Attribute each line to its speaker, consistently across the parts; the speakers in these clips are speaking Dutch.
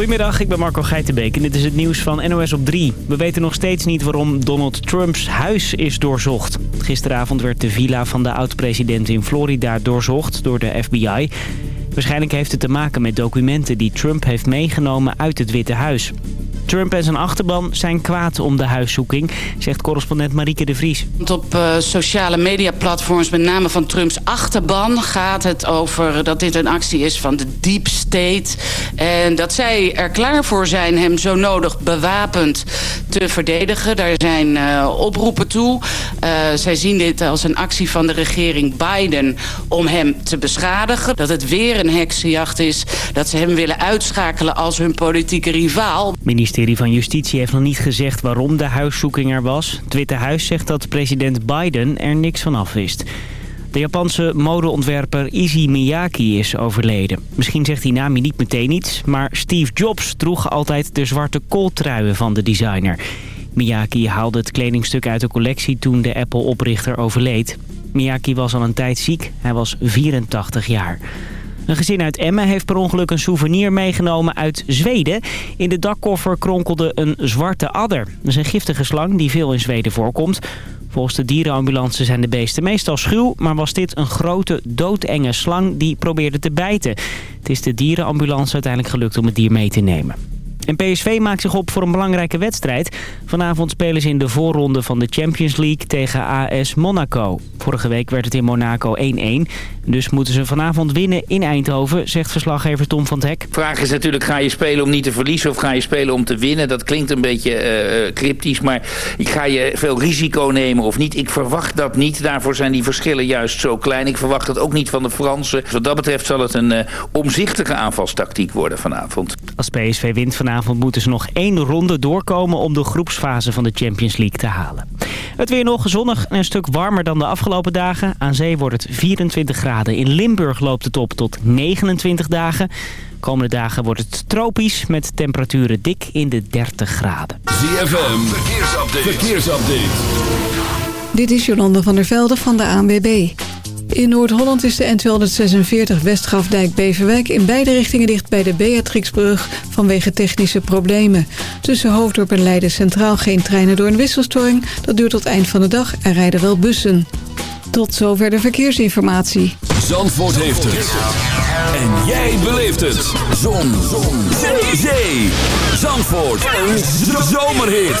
Speaker 1: Goedemiddag, ik ben Marco Geitenbeek en dit is het nieuws van NOS op 3. We weten nog steeds niet waarom Donald Trumps huis is doorzocht. Gisteravond werd de villa van de oud-president in Florida doorzocht door de FBI. Waarschijnlijk heeft het te maken met documenten die Trump heeft meegenomen uit het Witte Huis. Trump en zijn achterban zijn kwaad om de huiszoeking, zegt correspondent Marieke de Vries.
Speaker 2: Op uh, sociale mediaplatforms, met name van Trumps achterban, gaat het over dat dit een actie is van de deep state. En dat zij er klaar voor zijn hem zo nodig bewapend te verdedigen. Daar zijn uh, oproepen toe. Uh, zij zien dit als een actie van de regering Biden om hem te beschadigen. Dat het weer een heksenjacht is. Dat ze hem willen uitschakelen als hun politieke rivaal.
Speaker 1: Minister ministerie van Justitie heeft nog niet gezegd waarom de huiszoeking er was. Het Witte Huis zegt dat president Biden er niks van af wist. De Japanse modeontwerper Izzy Miyake is overleden. Misschien zegt die naam niet meteen iets, maar Steve Jobs droeg altijd de zwarte kooltruien van de designer. Miyake haalde het kledingstuk uit de collectie toen de Apple-oprichter overleed. Miyake was al een tijd ziek, hij was 84 jaar. Een gezin uit Emmen heeft per ongeluk een souvenir meegenomen uit Zweden. In de dakkoffer kronkelde een zwarte adder. Dat is een giftige slang die veel in Zweden voorkomt. Volgens de dierenambulance zijn de beesten meestal schuw... maar was dit een grote, doodenge slang die probeerde te bijten. Het is de dierenambulance uiteindelijk gelukt om het dier mee te nemen. En PSV maakt zich op voor een belangrijke wedstrijd. Vanavond spelen ze in de voorronde van de Champions League tegen AS Monaco. Vorige week werd het in Monaco 1-1. Dus moeten ze vanavond winnen in Eindhoven, zegt verslaggever Tom van het Hek.
Speaker 3: De vraag is natuurlijk, ga je spelen om niet te verliezen of ga je spelen om te winnen? Dat klinkt een beetje uh, cryptisch, maar ga je veel risico nemen of niet? Ik verwacht dat niet. Daarvoor zijn die verschillen juist zo klein. Ik verwacht dat ook niet van de Fransen. Wat dat betreft zal het een uh, omzichtige aanvalstactiek worden vanavond.
Speaker 1: Als PSV wint vanavond moeten ze nog één ronde doorkomen om de groepsfase van de Champions League te halen. Het weer nog zonnig en een stuk warmer dan de afgelopen dagen. Aan zee wordt het 24 graden. In Limburg loopt het op tot 29 dagen. Komende dagen wordt het tropisch met temperaturen dik in de 30 graden.
Speaker 4: ZFM, verkeersupdate. verkeersupdate.
Speaker 5: Dit is Jolande van der Velde van de ANWB. In Noord-Holland is de N246 Westgrafdijk-Beverwijk in beide richtingen dicht bij de Beatrixbrug vanwege technische problemen. Tussen Hoofddorp en Leiden Centraal geen treinen door een wisselstoring. Dat duurt tot eind van de dag en rijden wel bussen. Tot zover de verkeersinformatie.
Speaker 4: Zandvoort heeft het. En jij beleeft het. Zon. Zon. Zee. Zandvoort. Een zomerhit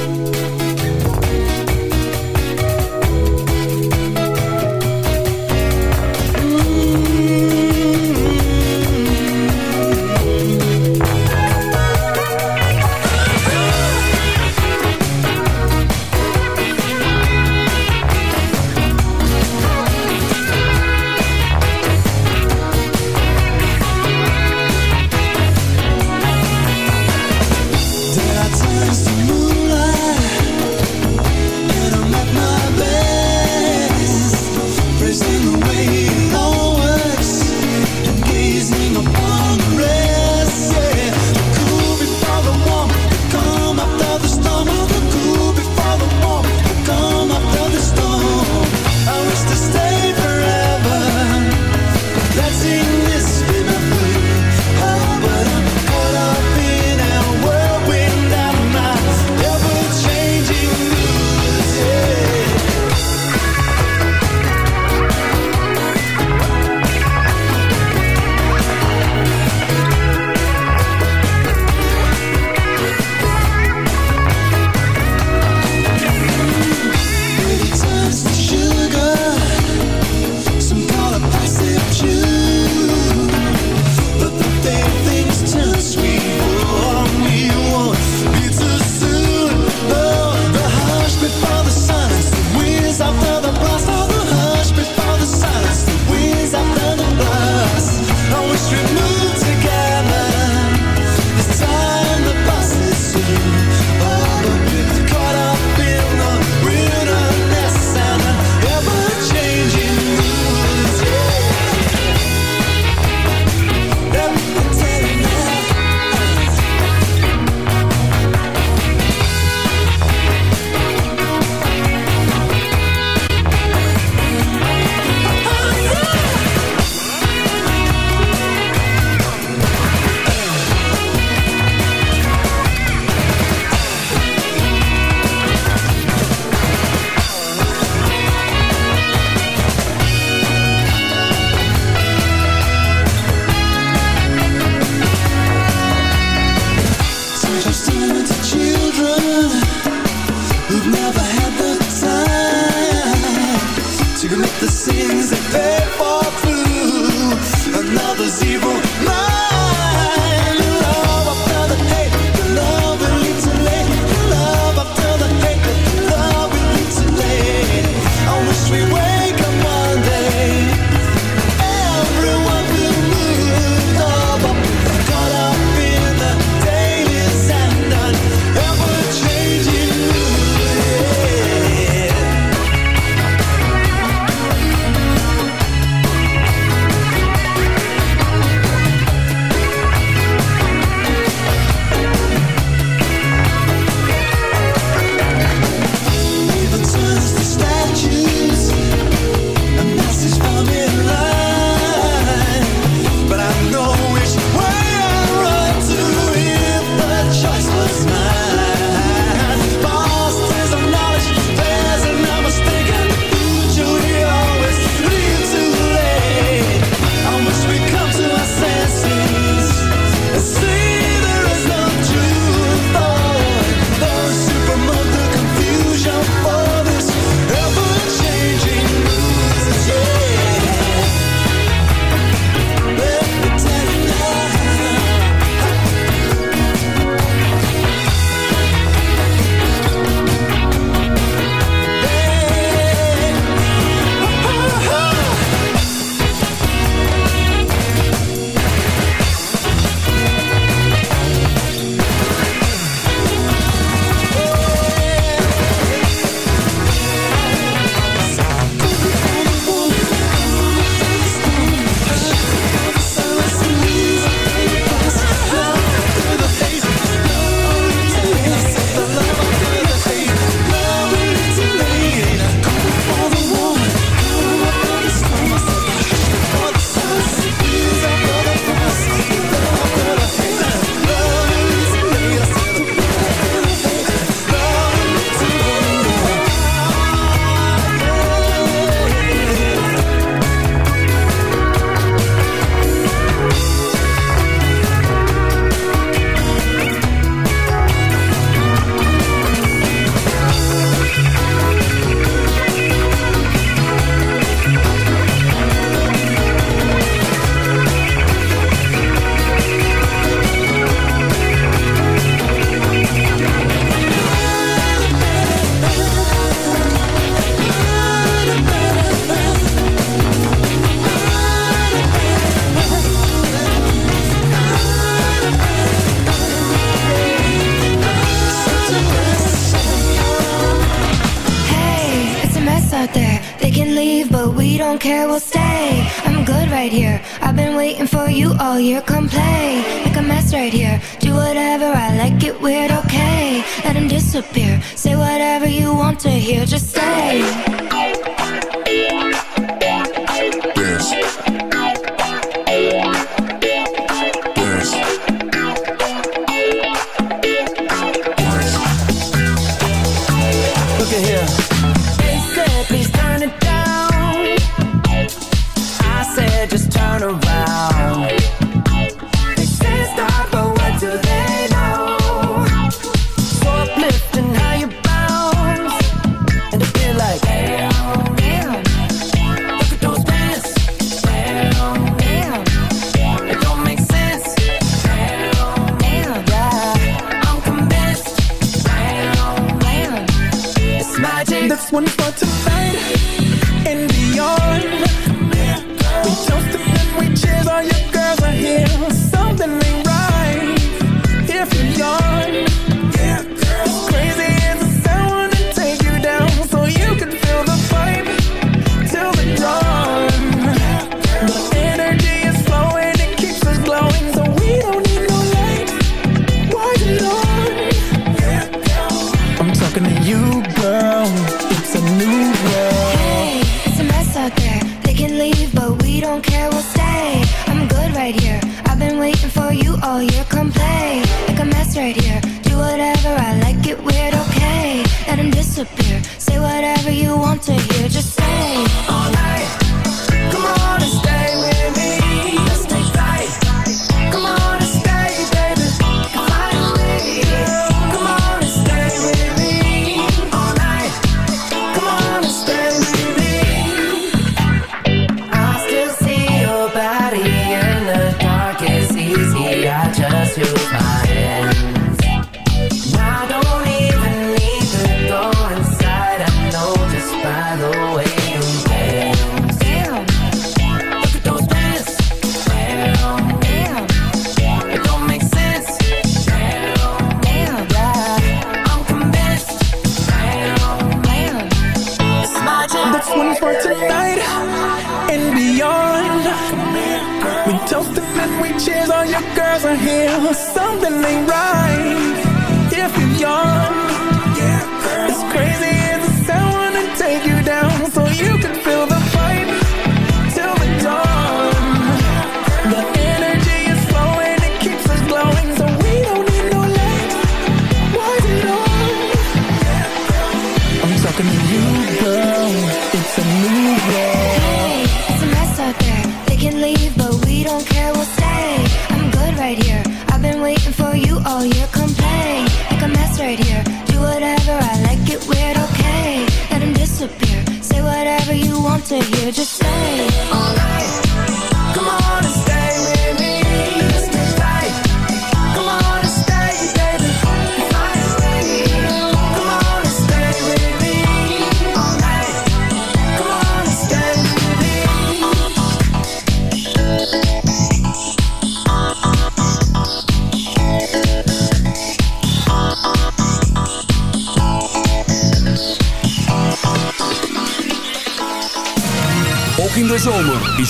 Speaker 6: when it's fun to
Speaker 7: fight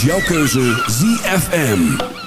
Speaker 7: jouw keuze ZFM.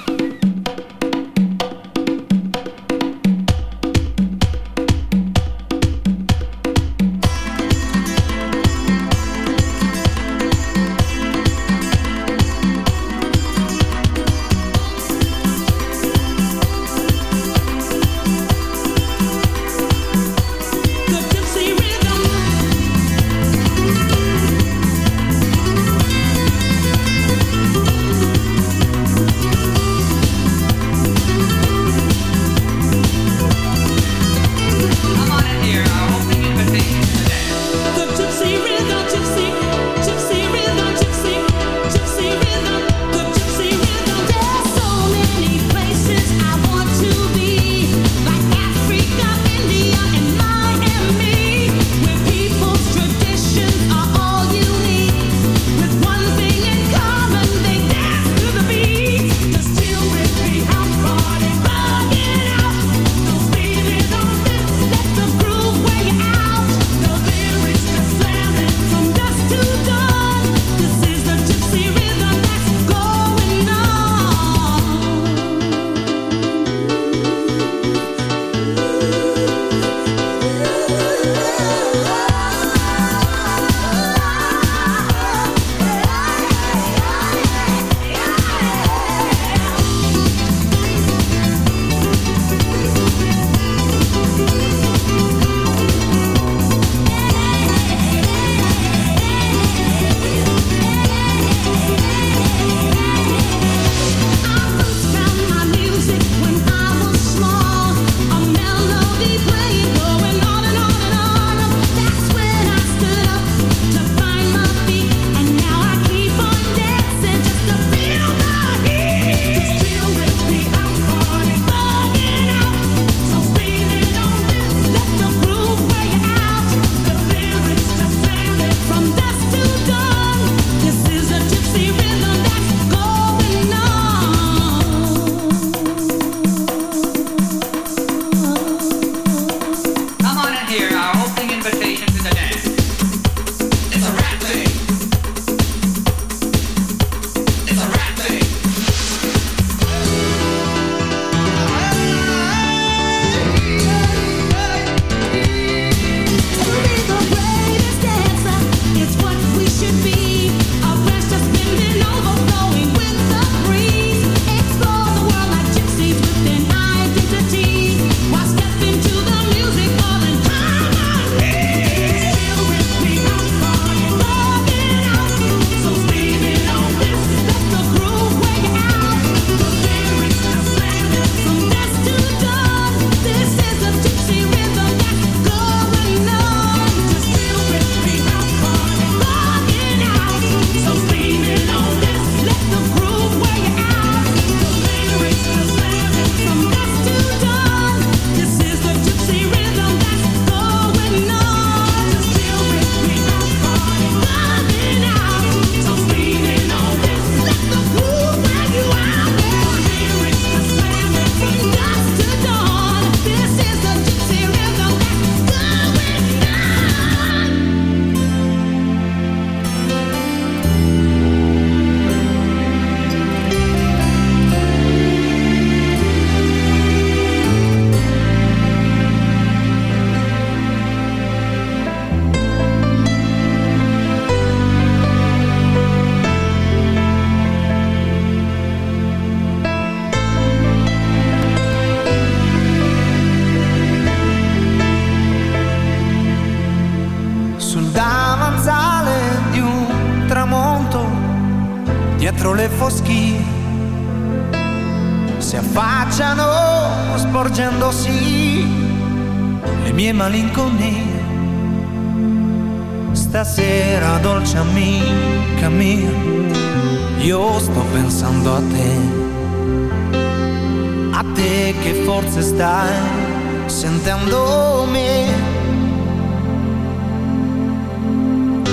Speaker 8: Stai sentendo me.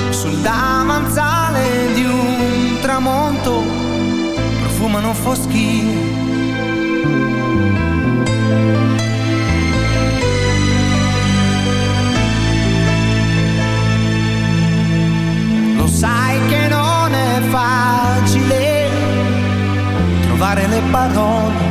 Speaker 8: Sul davanzale di un tramonto profumano foschie sai che non è facile trovare le parole,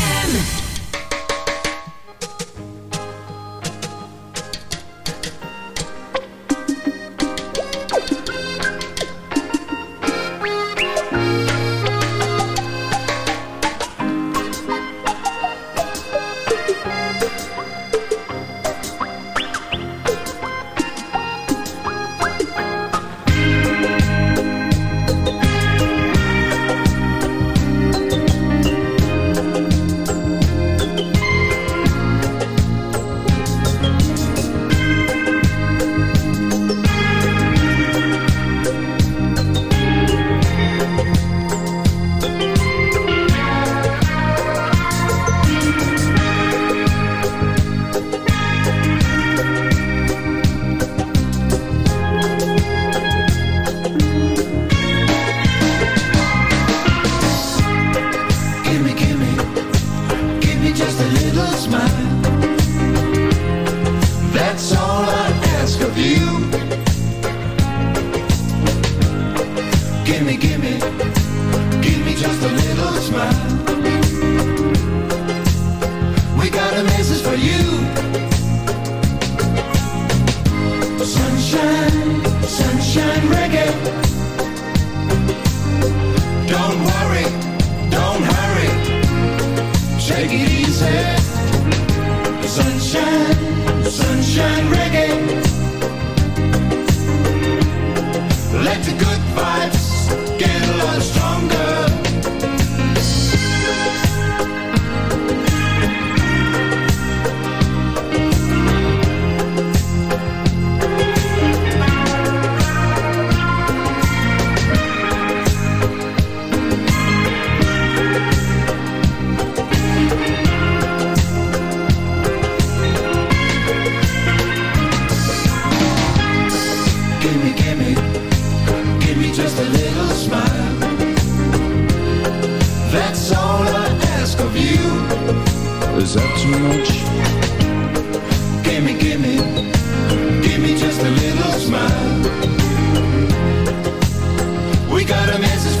Speaker 9: got a message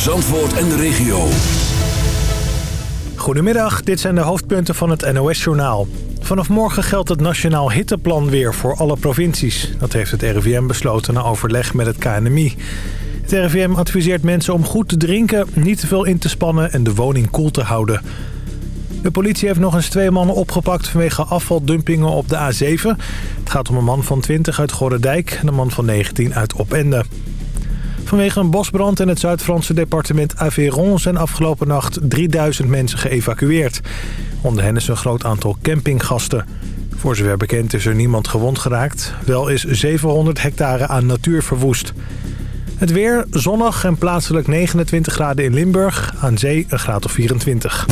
Speaker 4: Zandvoort en de regio.
Speaker 10: Goedemiddag, dit zijn de hoofdpunten van het NOS-journaal. Vanaf morgen geldt het Nationaal Hitteplan weer voor alle provincies. Dat heeft het RIVM besloten na overleg met het KNMI. Het RIVM adviseert mensen om goed te drinken, niet te veel in te spannen en de woning koel te houden. De politie heeft nog eens twee mannen opgepakt vanwege afvaldumpingen op de A7. Het gaat om een man van 20 uit Gorredijk en een man van 19 uit Opende. Vanwege een bosbrand in het Zuid-Franse departement Aveyron zijn afgelopen nacht 3000 mensen geëvacueerd. Onder hen is een groot aantal campinggasten. Voor zover bekend is er niemand gewond geraakt. Wel is 700 hectare aan natuur verwoest. Het weer zonnig en plaatselijk 29 graden in Limburg. Aan zee een graad of 24.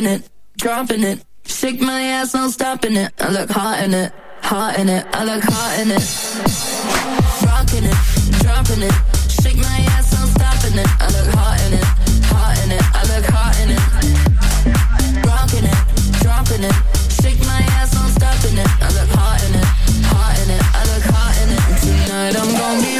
Speaker 11: dropping it, dropping it. Shake my ass, no stopping it. I look hot in it, hot in it. I look hot in it. Rocking it, dropping it. Shake my ass, no stopping it. I look hot in it, hot in it. I look hot in it. Rocking it, dropping it. Shake my ass, no stopping it. I look hot in it, hot in it. I look hot in it. Tonight I'm gonna be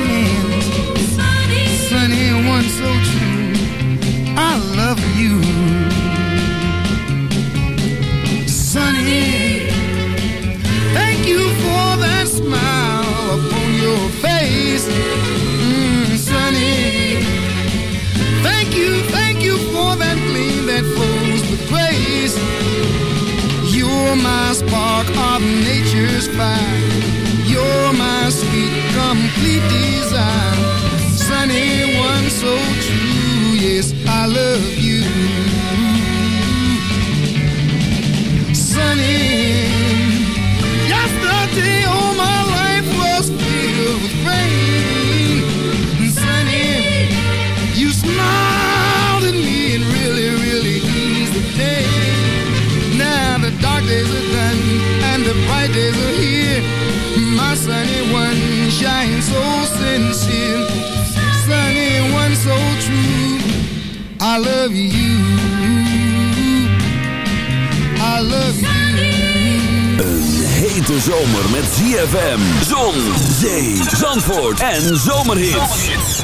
Speaker 12: You're my spark of nature's fire. You're my sweet, complete sunny one shines so sincere. Sunny one so true. I love you. I love you.
Speaker 4: Een hete zomer met ZFM, zon, zee, zandvoort en zomerhits.